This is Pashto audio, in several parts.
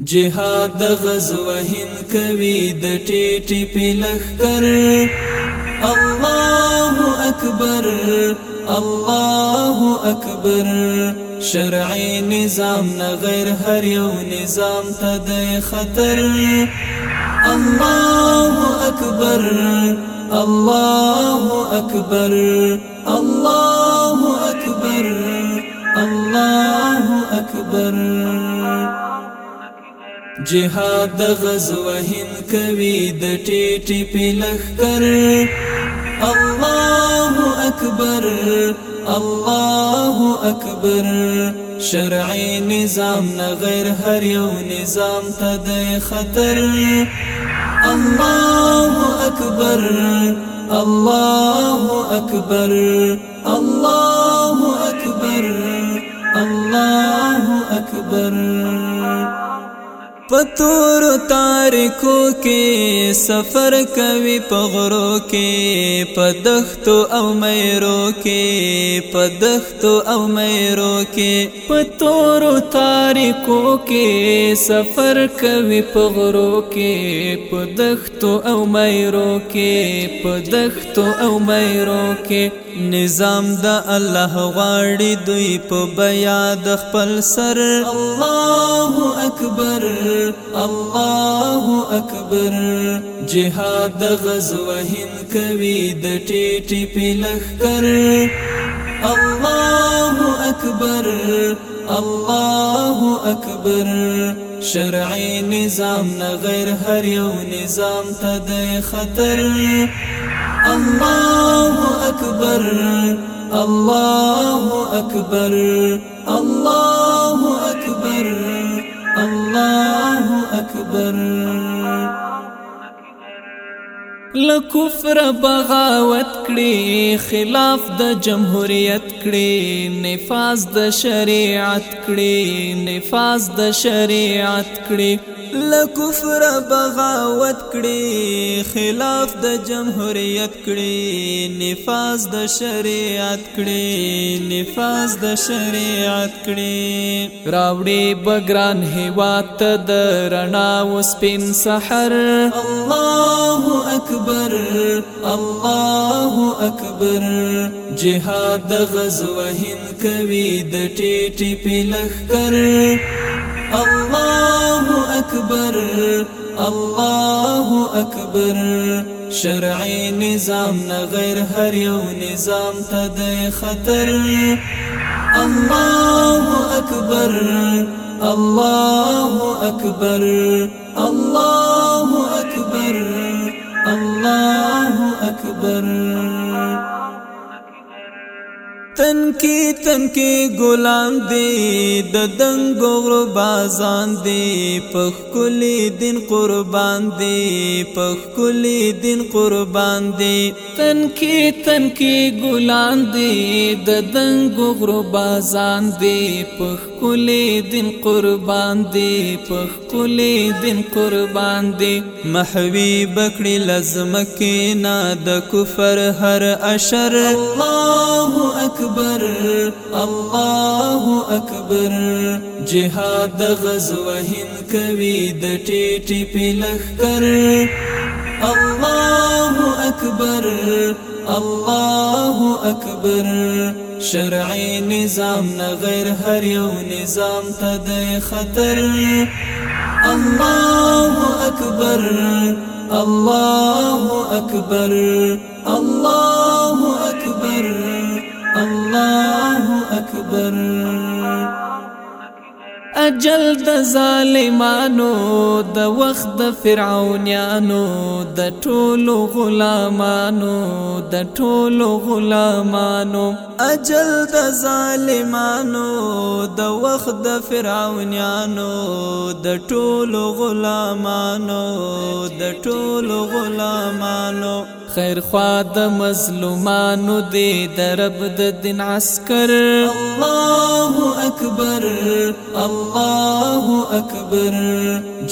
جهاد د غزو هند کوي د ټیټی په لخر الله اکبر الله اکبر شرعي نظام نه غیر هر یو نظام ته د خطر الله اکبر الله اکبر الله اکبر الله اکبر, الله أكبر جهاد د غزو هند کوي د ټیټی په لخر الله اکبر الله اکبر شرعي نظام نه غیر هر یو نظام ته د خطر الله اکبر الله اکبر الله اکبر الله اکبر, الله أكبر پتور تارکو کې سفر کوي پغرو کې پدختو او مېرو کې پدختو او مېرو کې پتور تارکو کې سفر کوي پغرو کې پدختو او مېرو کې پدختو او مېرو کې نظام د الله غاړي دوی په بیا د خپل سر الله اکبر الله اكبر جهاد غزو هند کوي د ټیټی په لخر الله اكبر الله اكبر شرعي نظام نه غیر هر یو نظام ته د خطر الله اكبر الله اكبر الله أكبر اکبر لکفر بغاوت کړي خلاف د جمهوریت کړي نفاذ د شریعت کړي نفاذ د شریعت کړي لکفر بغاوت کړي خلاف د جمهوریت کړي نفاس د شریعت کړي نفاس د شریعت کړي راوړي بګران هیوات د رڼا وسپین سحر الله اکبر الله اکبر جهاد غزوه هند کوي د ټیټی په لخر الله أكبر الله أكبر شرعي نظام غير غیر هر تدي نظام خطر الله أكبر الله أكبر الله أكبر الله أكبر, الله أكبر تنکی تنکی ګلان دی د دنګ غربازان دی پخ کلی دین قربان دی پخ کلی دین قربان دی تنکی تنکی ګلان دی د دنګ غربازان دی پخ کلی دین قربان دی پخ کلی دین قربان دی محوی بکړی لازم کینا د کفر هر اشر الله اکبر صبر الله اكبر جهاد غزو غزوه هند کوي د ټیټی په لخر الله اكبر الله اكبر شرعي نظام نه غیر هر یو نظام ته د خطر الله اكبر الله اكبر الله اكبر الله اکبر اجل د ظالمانو د وخت د فرعونانو د ټولو غلامانو د ټولو غلامانو اجل د ظالمانو د وخت د فرعونانو د ټولو غلامانو د ټولو غلامانو خیر خوا د مظلومانو دی درب د دین عسكر الله اکبر الله اکبر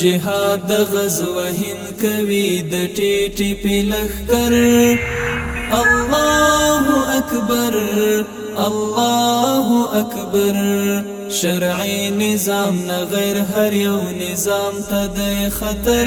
جهاد غزو هند کوي د ټیټی پلخ کر الله اکبر الله اکبر شرعي نظام نه غیر هر یو نظام ته د خطر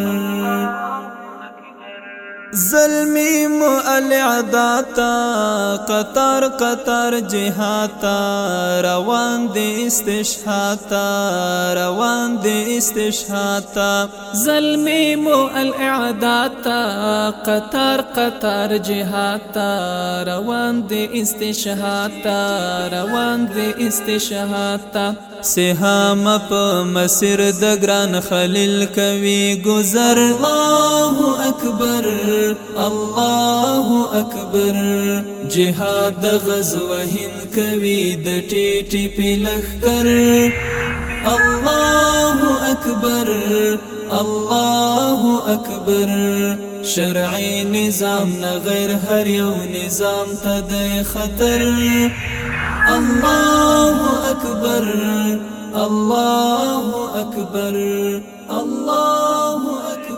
زلمی مؤلع داتا قطر قطر جهاتا روان دی استشهاتا روان دی استشهاتا زلمی مؤلع داتا قطر قطر جهاتا روان دی استشهاتا روان دی استشهاتا سهام په مسیر د ګران خلیل کوي گذر الله اکبر الله اكبر جهاد غزو هند کوي د ټیټی په لخر الله اکبر الله اکبر شرعي نظام نه غیر هر یو نظام ته د خطر الله اکبر الله اکبر الله اکبر